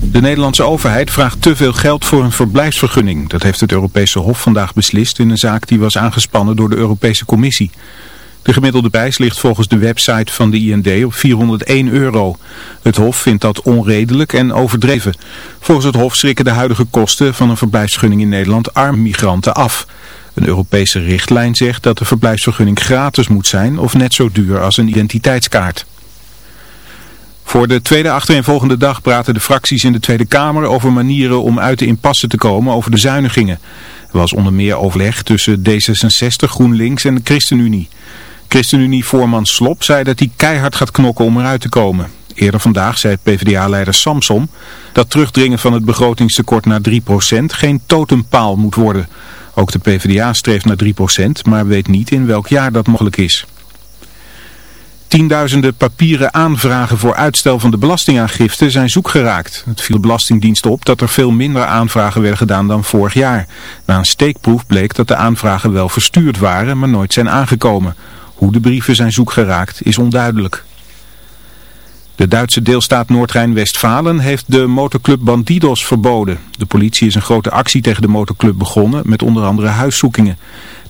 De Nederlandse overheid vraagt te veel geld voor een verblijfsvergunning. Dat heeft het Europese Hof vandaag beslist in een zaak die was aangespannen door de Europese Commissie. De gemiddelde prijs ligt volgens de website van de IND op 401 euro. Het Hof vindt dat onredelijk en overdreven. Volgens het Hof schrikken de huidige kosten van een verblijfsvergunning in Nederland arm migranten af. Een Europese richtlijn zegt dat de verblijfsvergunning gratis moet zijn of net zo duur als een identiteitskaart. Voor de tweede achtereenvolgende dag praten de fracties in de Tweede Kamer over manieren om uit de impasse te komen over de zuinigingen. Er was onder meer overleg tussen D66, GroenLinks en de ChristenUnie. ChristenUnie-voorman Slop zei dat hij keihard gaat knokken om eruit te komen. Eerder vandaag zei PvdA-leider Samson dat terugdringen van het begrotingstekort naar 3% geen totempaal moet worden. Ook de PvdA streeft naar 3%, maar weet niet in welk jaar dat mogelijk is. Tienduizenden papieren aanvragen voor uitstel van de belastingaangifte zijn zoek geraakt. Het viel de Belastingdienst op dat er veel minder aanvragen werden gedaan dan vorig jaar. Na een steekproef bleek dat de aanvragen wel verstuurd waren, maar nooit zijn aangekomen. Hoe de brieven zijn zoek geraakt is onduidelijk. De Duitse deelstaat Noord-Rijn-Westfalen heeft de motorclub Bandidos verboden. De politie is een grote actie tegen de motorclub begonnen met onder andere huiszoekingen.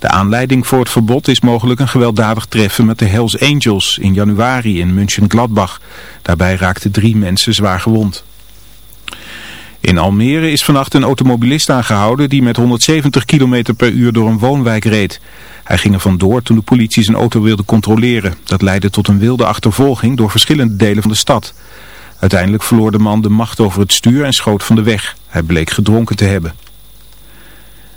De aanleiding voor het verbod is mogelijk een gewelddadig treffen met de Hells Angels in januari in München-Gladbach. Daarbij raakten drie mensen zwaar gewond. In Almere is vannacht een automobilist aangehouden die met 170 km per uur door een woonwijk reed. Hij ging er vandoor toen de politie zijn auto wilde controleren. Dat leidde tot een wilde achtervolging door verschillende delen van de stad. Uiteindelijk verloor de man de macht over het stuur en schoot van de weg. Hij bleek gedronken te hebben.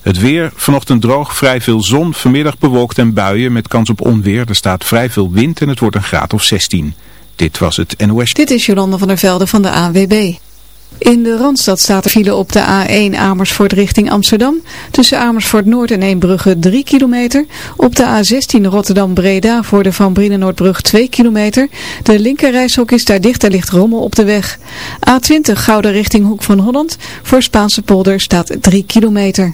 Het weer, vanochtend droog, vrij veel zon, vanmiddag bewolkt en buien met kans op onweer. Er staat vrij veel wind en het wordt een graad of 16. Dit was het NOS. Dit is Jolanda van der Velde van de ANWB. In de Randstad staat er file op de A1 Amersfoort richting Amsterdam. Tussen Amersfoort Noord en Eembrugge 3 kilometer. Op de A16 Rotterdam Breda voor de Van Brienenoordbrug 2 kilometer. De linkerrijshok is daar dicht, er ligt rommel op de weg. A20 Gouden richting Hoek van Holland. Voor Spaanse polder staat 3 kilometer.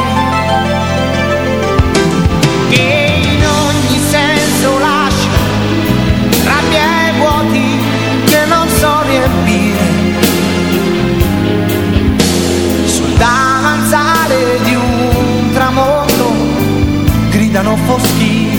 gridano foschi.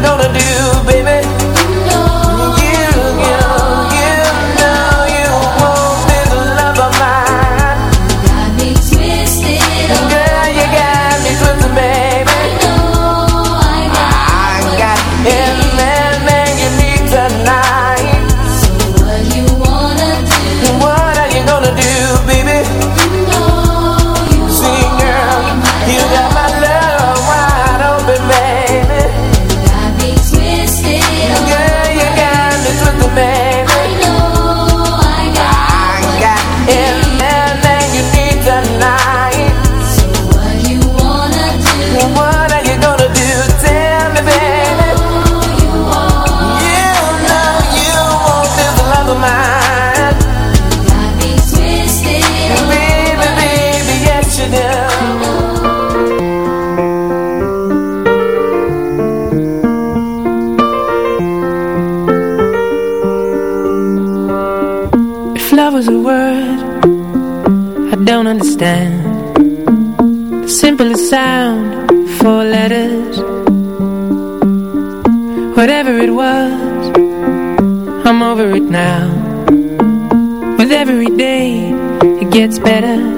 gonna do? Better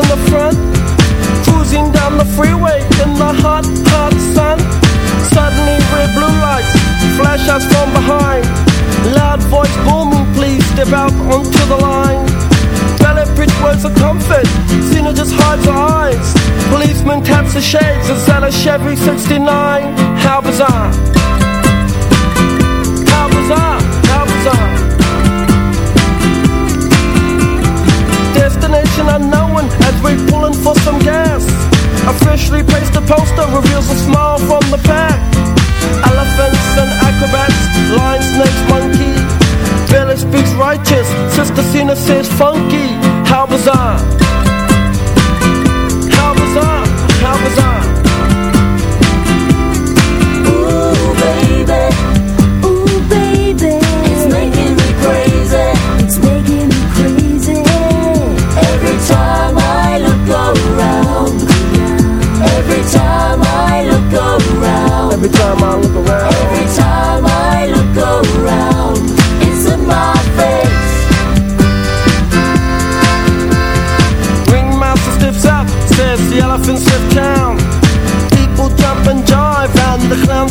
in the front. Cruising down the freeway in the hot, hot sun. Suddenly red blue lights flash us from behind. Loud voice booming, please step out onto the line. Bridge words of comfort Cena just hides her eyes. Policeman taps the shades a Chevy 69? How bizarre we're pulling for some gas. Officially placed a poster Reveals a smile from the pack Elephants and acrobats Lion, snakes, monkey. Billy speaks righteous Sister Cena says funky. How bizarre. How bizarre. How bizarre